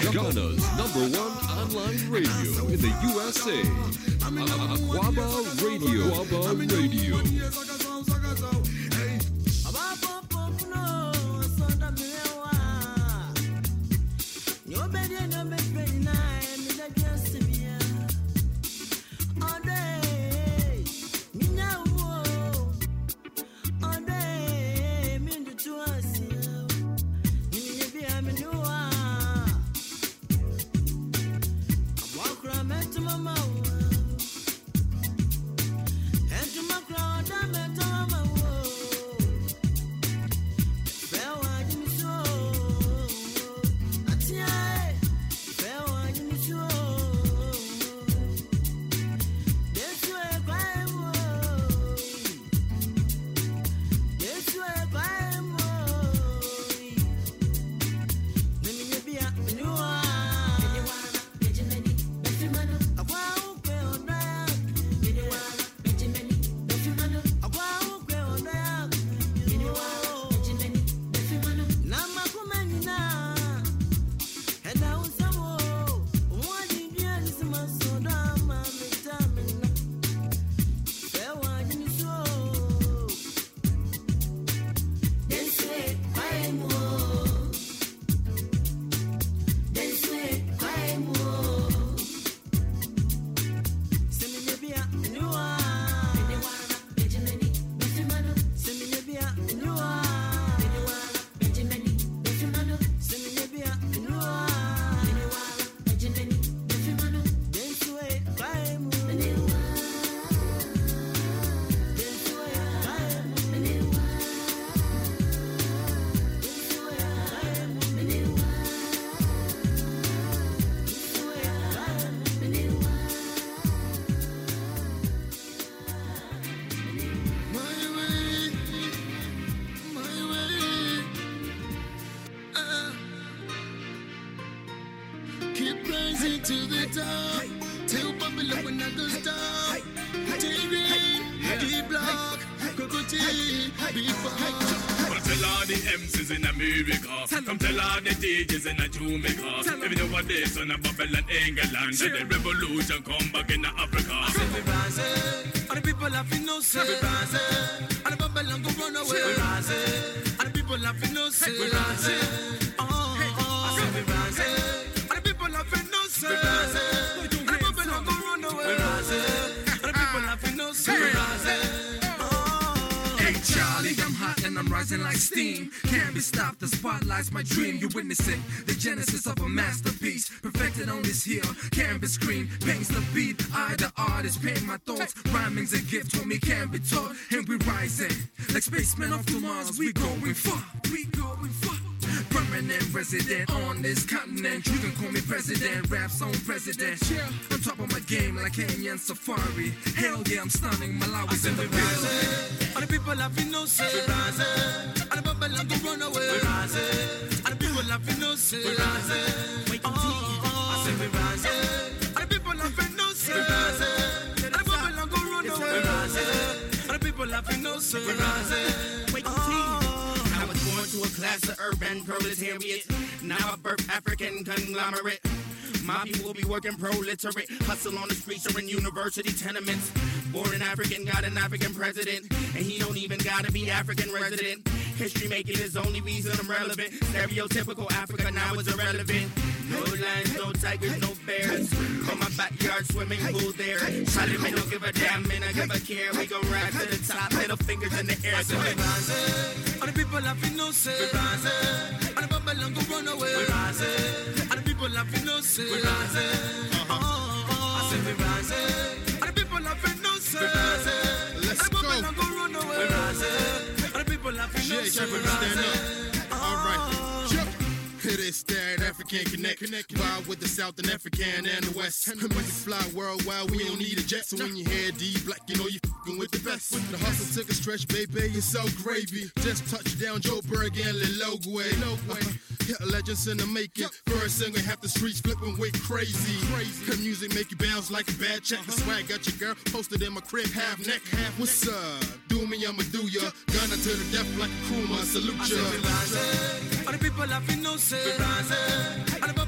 Ghana's number one online radio in the USA. Akwaaba Radio. Akwaaba Radio. Keep rising to the top. Till Babylon when I go stop. TV, D-Block, Cocotte, Before. Come tell all the MCs in America. Come tell all the DJs in Jamaica. Even nowadays on a Babylon, England, sure. the revolution come back in Africa. Say we rising, all the people have no. Say we rising, all the Babylon go run away. Say we rising, all the people have no. Say we rising. Rising like steam. Can't be stopped, the spotlight's my dream. You're witnessing the genesis of a masterpiece. Perfected on this hill, canvas screen paints the beat. I, the artist, paint my thoughts. Rhyming's a gift for me, can't be taught. And we rising like spacemen off to Mars. We going far, we going. Permanent resident on this continent. You can call me president, rap song president. On top of my game like Kenyan Safari. Hell yeah, I'm stunning. Malawi's in the building. All the people laughing no say. We rising, all the Babylon go run away. We rising, all the people laughing no say. We rising, oh, oh, oh. I say we rising, all the people laughing no say. We rising, all the Babylon go run away. We rising, all the people laughing no say. We rising, class of urban proletariat. Now a birth African conglomerate. My people be working proliterate. Hustle on the streets or in university tenements. Born an African, got an African president. And he don't even gotta be African resident. History making is only reason I'm relevant. Stereotypical Africa now is irrelevant. No lions, no tigers, no bears. On my backyard swimming pool there. Charlie, man, don't give a damn, man, I give a care. We gon' rise to the top, middle fingers in the air. So We rising, all the people laughing say. We rising, all the Babylon go run away. We rising, all the people laughing no say. We rising, oh, oh, oh. I say we rising, all the people laughing no say. We rising, Let's all the go. Babylon go run away. We rising, all the people laughing no Yeah, say. We rising, that African connect. connect Vibe with the South and African and the West. And the music fly worldwide, we don't need a jet. So when you hear D Black, you know you fing with the best. With The hustle took a stretch, baby, it's so gravy. Just touched down Joburg and Lil Logway. Yeah, legends in the making. First single, half the streets flipping with crazy. Crazy. Her music make you bounce like a bad check. The swag got your girl posted in my crib, half neck, half. What's up? Do me, I'ma do ya. Gunna to the death like a Kuma, salute I say we ya. rising, all the people laughing no say. We rising,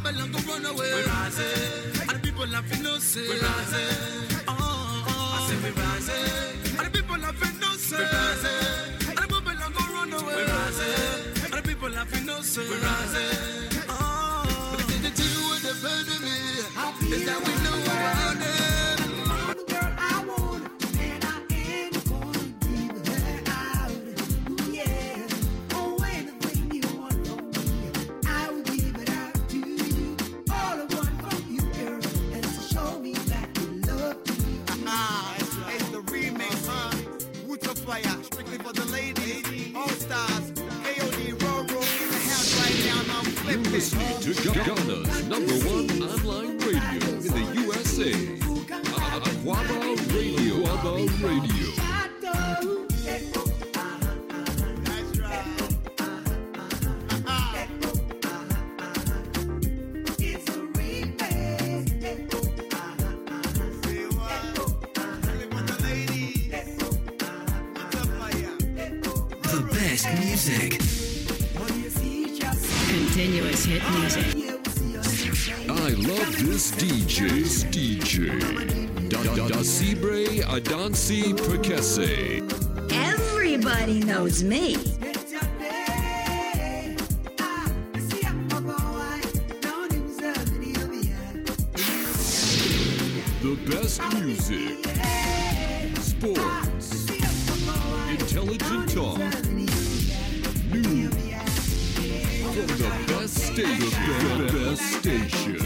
Babylon go run away. We rising, all the people laughing no say. We rising, oh, uh, oh, uh, oh. Uh. I say we rising, all the people laughing no say. We rising, all the Babylon go run away. We rising, all the people laughing no say. We rising, oh. But the thing with the burden me is that we Ghana's number Continuous hit music. I love this DJ. This DJ. Da da da Sibre Adansi Perkese. Everybody knows me. The best music. Sports. Station. The best station.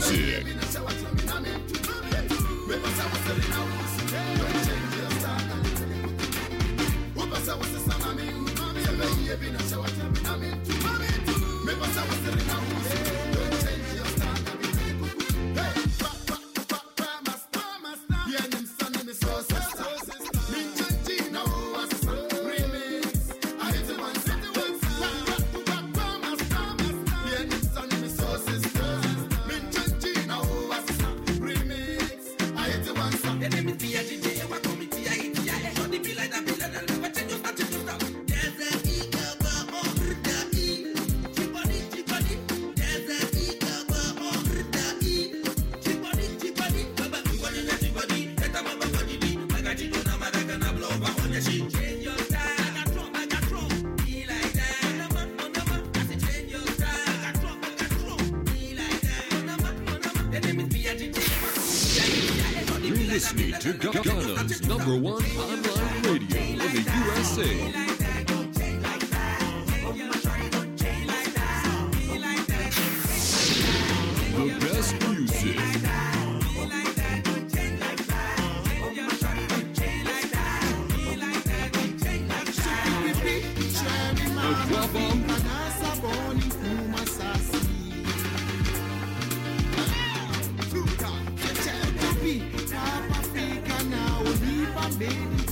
Music. Ghana's number one online radio in the USA.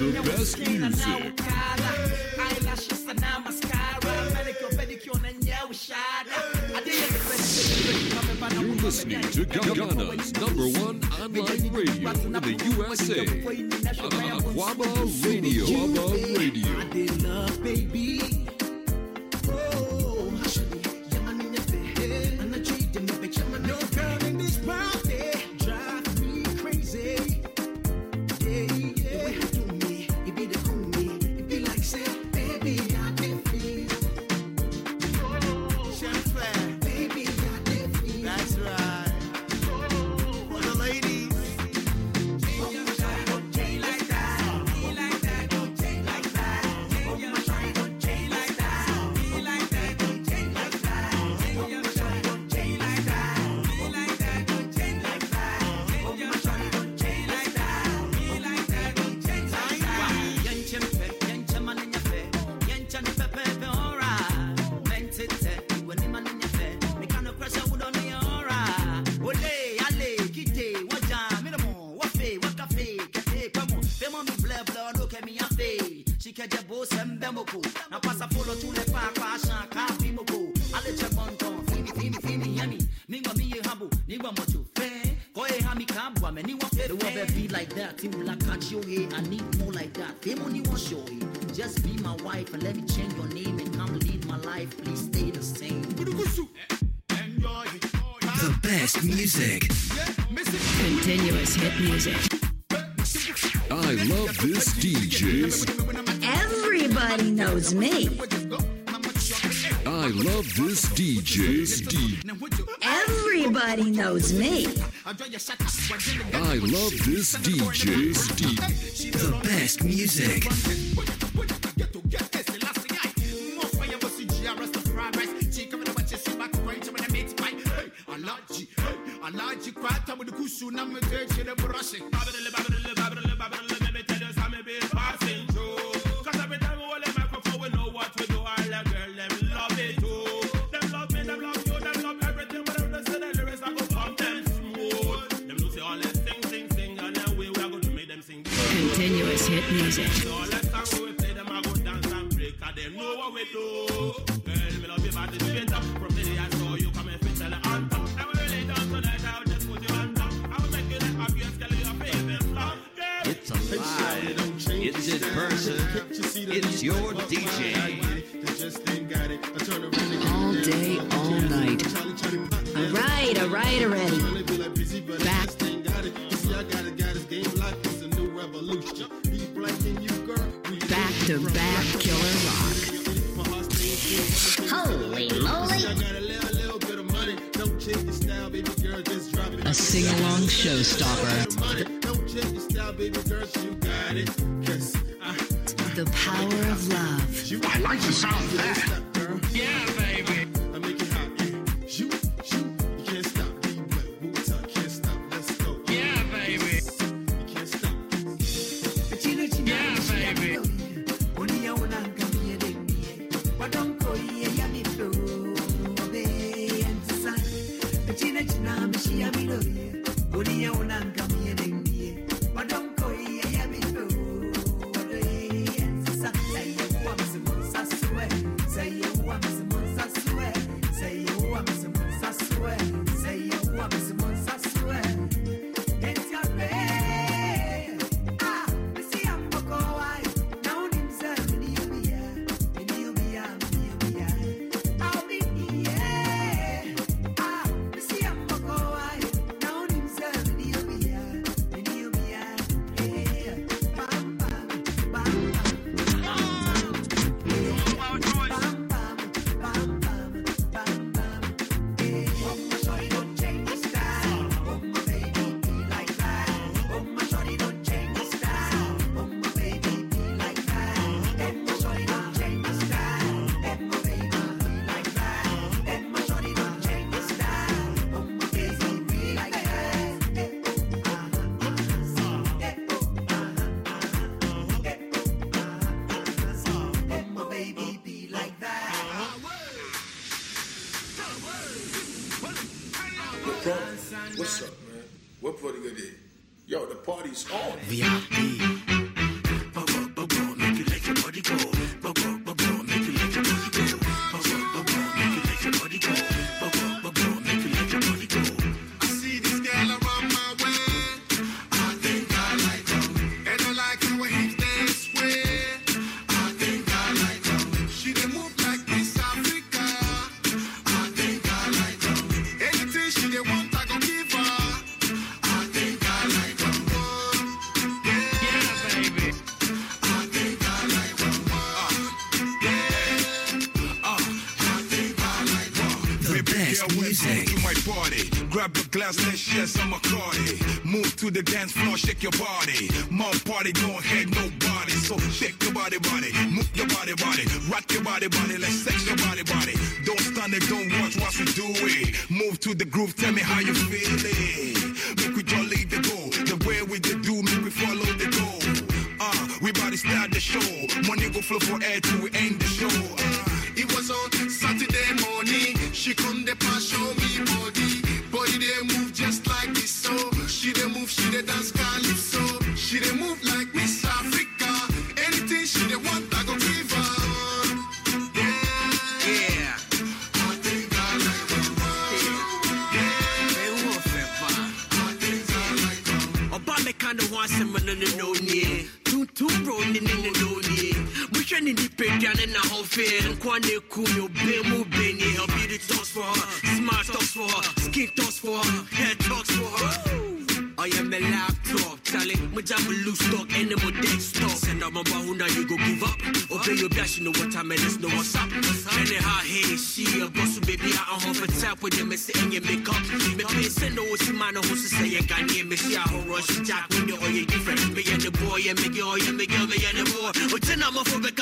The best music. listening to Ghana's number one online radio in the USA. Akwaaba Radio. Akwaaba Radio. I need more like that them only want show it just be my wife and let me change your name and come lead my life please stay the same The best music. Continuous hit music. I love this DJ. Everybody knows me. I love this DJ. Everybody knows me. I love this DJ. The best music. Music. Uh, uh, the power of love. I like the sound of that. Yeah, baby. A glass, let's share some Bacardi. Move to the dance floor, shake your body. Mom party, don't head nobody. So shake your body, body. Move your body, body. Rock your body, body. Let's sex your body, body. Don't stand there, don't watch what we do it. Move to the groove, tell me how you feeling. Make we jolly the go. The way we the do, make we follow the go. Uh, we body start the show. Money go flow for air till we end the show. Uh, It was on Saturday morning. She come the pass show me. Body She want I go give her. Yeah, what they move like Lose stock, animal desktop. Send out my bahuna, you go give up. Obey your dash, you know what time it is, know what's up. It hot, hey, she a boss, baby. I am for tap with them sit in your makeup. Me pay send no what's man, who's to say you got near me. She a horror, she jack when oh, you are different. Me and the boy, and me girl, and me girl, me and the boy. But then I'm a for back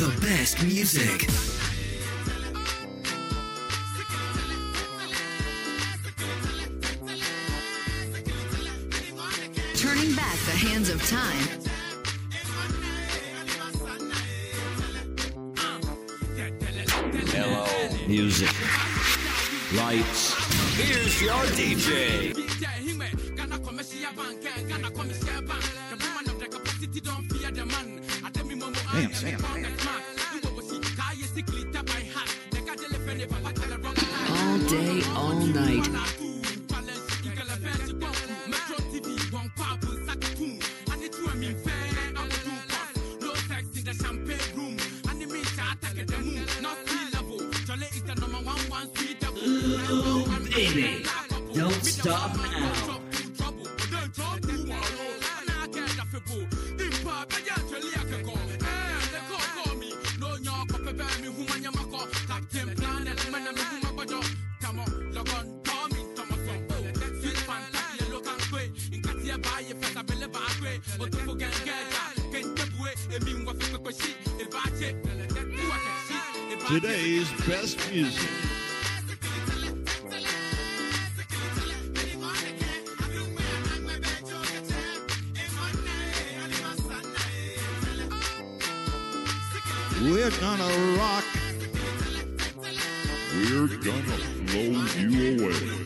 The best music. Turning back the hands of time. Hello. Music. Lights. Here's your DJ. Ooh, baby, don't stop now. Today's best music. We're gonna rock. We're gonna blow you away.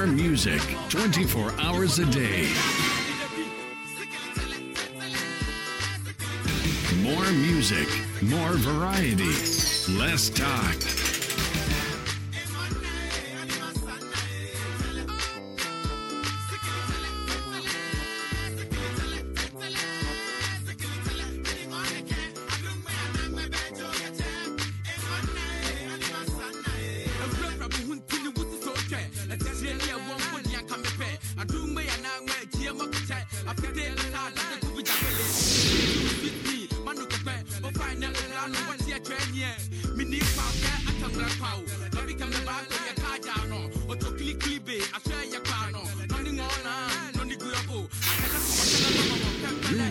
More music 24 hours a day. More music, more variety, less talk.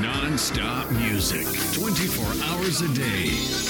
Non-stop music, 24 hours a day.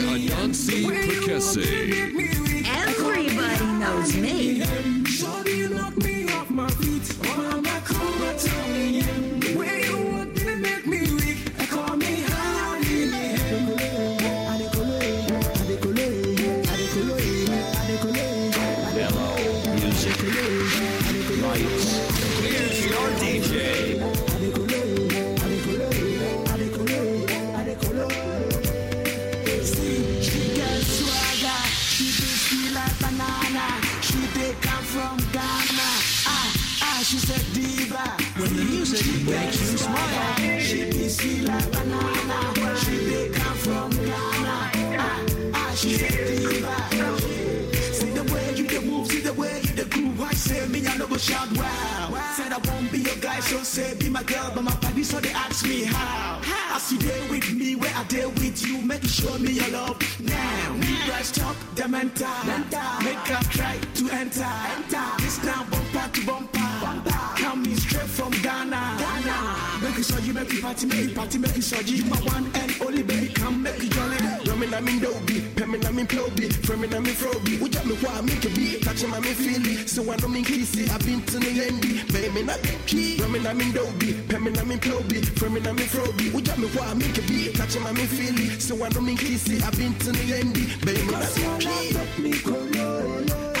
Anansi Perkese. Everybody knows me. people shout wow. wow. Said I won't be your guy, so say be my girl, but my body so they ask me how. how? As you deal with me, where I deal with you, make you show me your love now. We rest up the mental, mental. make her try to enter. enter. This now bumper to bumper, bumper. coming straight from Ghana. Ghana. Make you soji, make you party, make you party, make you soji. You my one and only baby, come make you jolly. Ramen, I mean, dobi, Pemin, I mean, Plobi, Fremin, I mean, Frobi. Uja, me, why make you be. Watching my me feel So I don't mean kissy. I've been to the end. Baby me not key. Ramen I mean doby Pemin I mean ploby Fremin I mean froby We got me what I mean can be? Watching my me feel So I don't mean kissy. I've been to the end. Baby me not key.